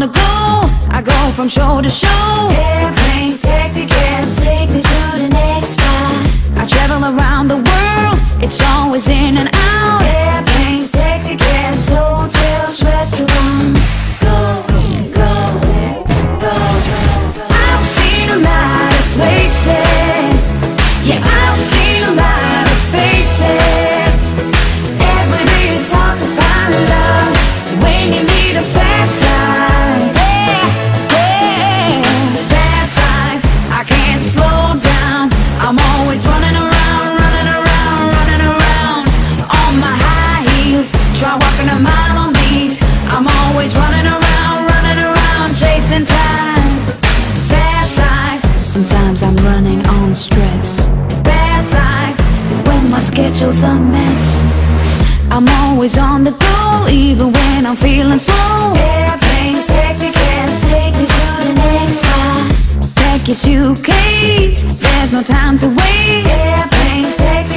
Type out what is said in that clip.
the go. I go from show to show. Airplanes, taxi cabs, take me to the next spot. I travel around the world. It's always in and out. Airplanes, taxi cabs, hotels, restaurants. Go, go, go. I've seen a lot of places. Yeah, I've seen a lot stress. Fast life, when my schedule's a mess. I'm always on the go, even when I'm feeling slow. Airplanes, taxi cabs, take me to the next spot. Pack your suitcase, there's no time to waste. Airplanes, taxi.